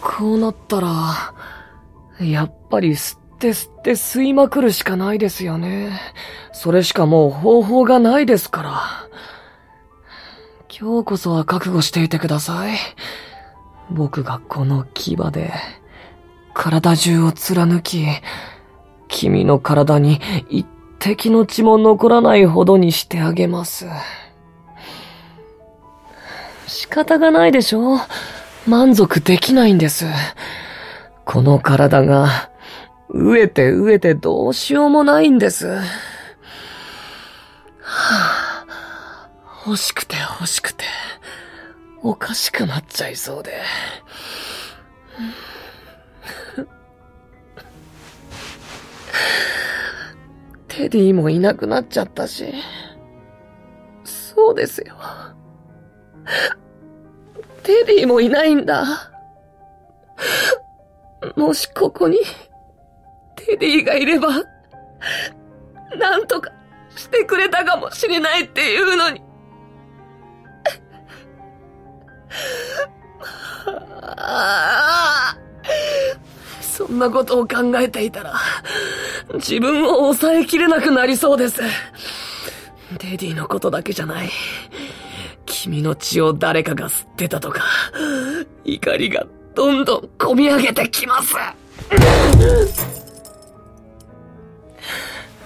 こうなったら、やっぱり吸って吸って吸いまくるしかないですよね。それしかもう方法がないですから。今日こそは覚悟していてください。僕がこの牙で、体中を貫き、君の体に一滴の血も残らないほどにしてあげます。仕方がないでしょ満足できないんです。この体が、飢えて飢えてどうしようもないんです。はあ、欲しくて欲しくて、おかしくなっちゃいそうで。テディもいなくなっちゃったし。そうですよ。テディもいないんだ。もしここに、テディがいれば、なんとかしてくれたかもしれないっていうのに。そんなことを考えていたら、自分を抑えきれなくなりそうです。デディのことだけじゃない。君の血を誰かが吸ってたとか、怒りがどんどん込み上げてきます。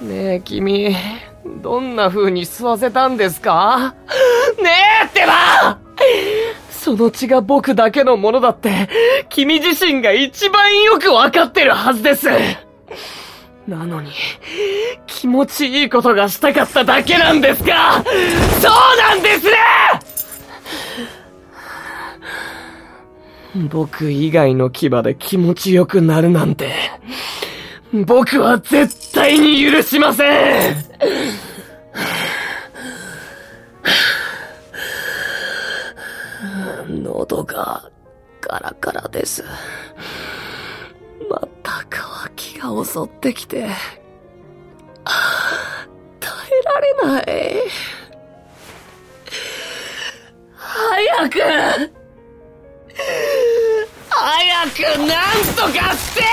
ねえ、君、どんな風に吸わせたんですか？ねえってば！その血が僕だけのものだって、君自身が一番よくわかってるはずです。なのに、気持ちいいことがしたかっただけなんですか？そうなんですね！僕以外の牙で気持ちよくなるなんて、僕は絶対に許しません喉がガラガラです。また乾きが襲ってきて、耐えられない。早く早くなんとかしてよ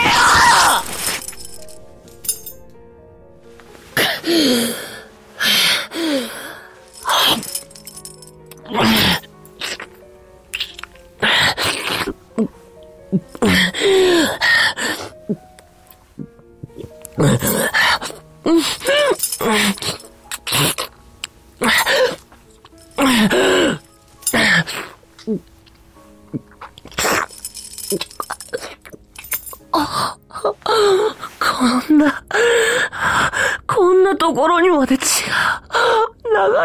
こんな、こんなところにまで血が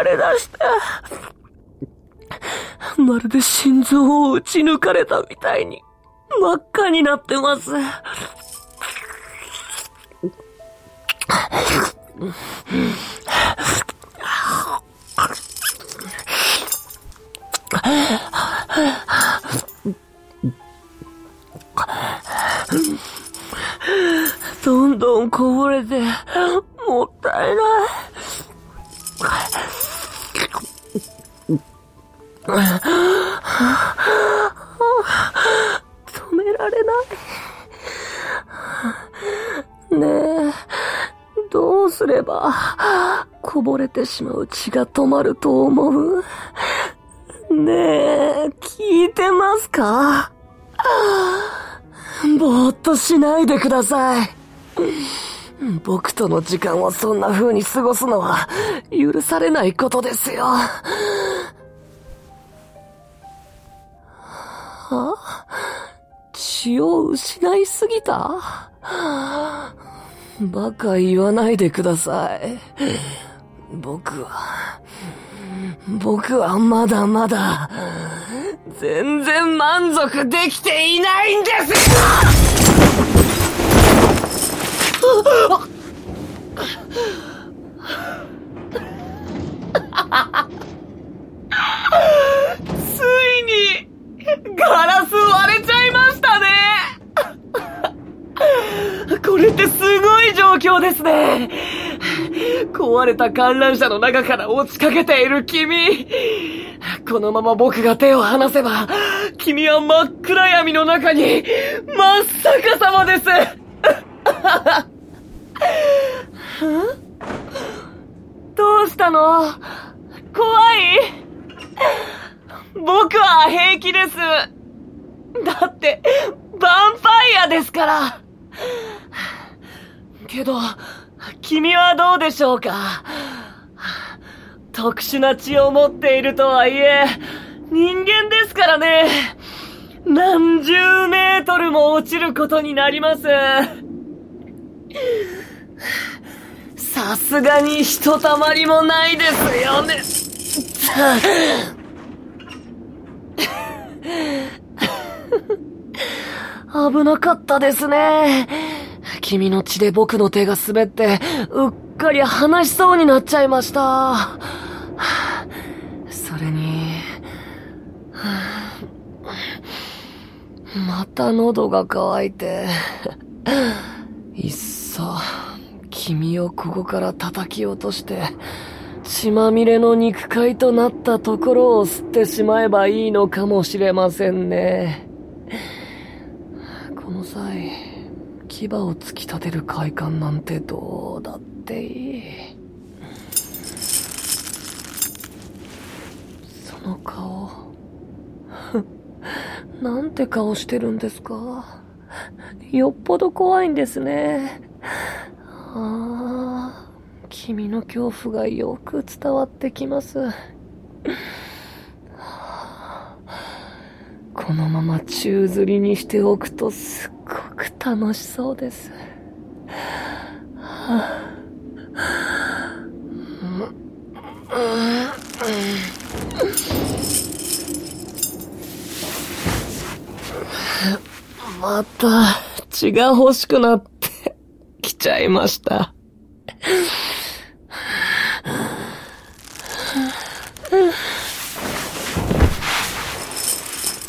流れ出して、まるで心臓を打ち抜かれたみたいに真っ赤になってます。どんどんこぼれて、もったいない。止められない。ねえ、どうすれば、こぼれてしまう血が止まると思う？ねえ、聞いてますか？ぼーっとしないでください。僕との時間をそんな風に過ごすのは許されないことですよ。は血を失いすぎた？バカ言わないでください。僕は、僕はまだまだ、全然満足できていないんですよついに、ガラス割れちゃいましたね。これってすごい状況ですね。壊れた観覧車の中から落ちかけている君。このまま僕が手を離せば、君は真っ暗闇の中に、真っ逆さまです。どうしたの？怖い？僕は平気です。だって、ヴァンパイアですから。けど、君はどうでしょうか？特殊な血を持っているとはいえ、人間ですからね。何十メートルも落ちることになります。さすがにひとたまりもないですよね。危なかったですね。君の血で僕の手が滑って、うっかり話しそうになっちゃいました。それに、また喉が渇いて、いっ、君をここから叩き落として、血まみれの肉塊となったところを吸ってしまえばいいのかもしれませんね。この際、牙を突き立てる快感なんてどうだっていい。その顔、なんて顔してるんですか？よっぽど怖いんですね。ああ、君の恐怖がよく伝わってきます。このまま宙吊りにしておくとすっごく楽しそうです。また血が欲しくなってきちゃいました。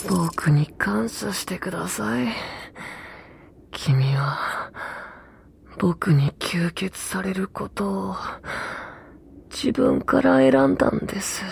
僕に感謝してください。君は、僕に吸血されることを、自分から選んだんです。